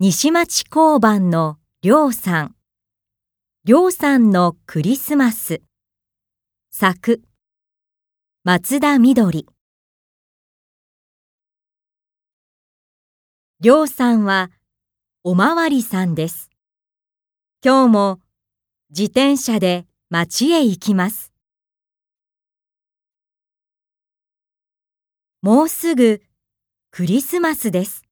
西町交番のりょうさん。りょうさんのクリスマス。作。松田みどり。りょうさんはおまわりさんです。今日も自転車で町へ行きます。もうすぐクリスマスです。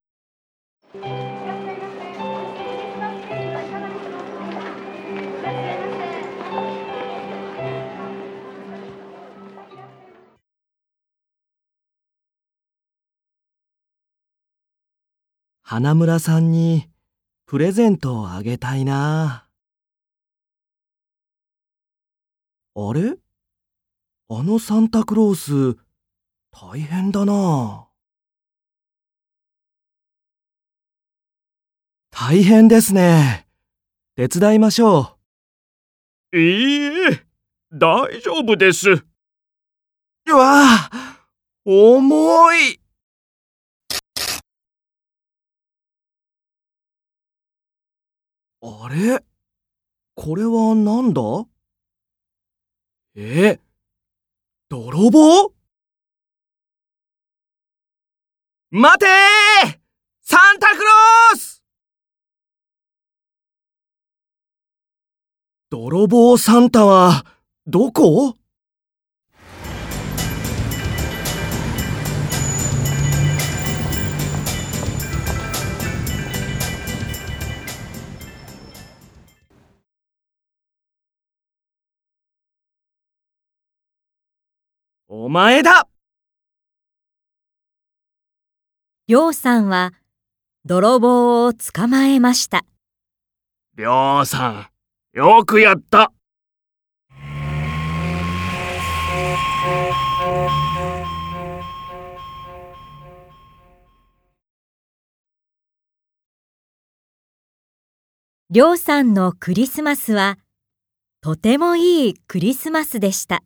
花村さんにプレゼントをあげたいな。あれ？あのサンタクロース、大変だな。大変ですね。手伝いましょいいえ、大丈夫です。う。うわあ重いあれ？これはなんだ？え？泥棒？待てー！サンタクロース！泥棒サンタはどこ？お前だりょうさんは泥棒を捕まえました。りょうさん、よくやった。りょうさんのクリスマスはとてもいいクリスマスでした。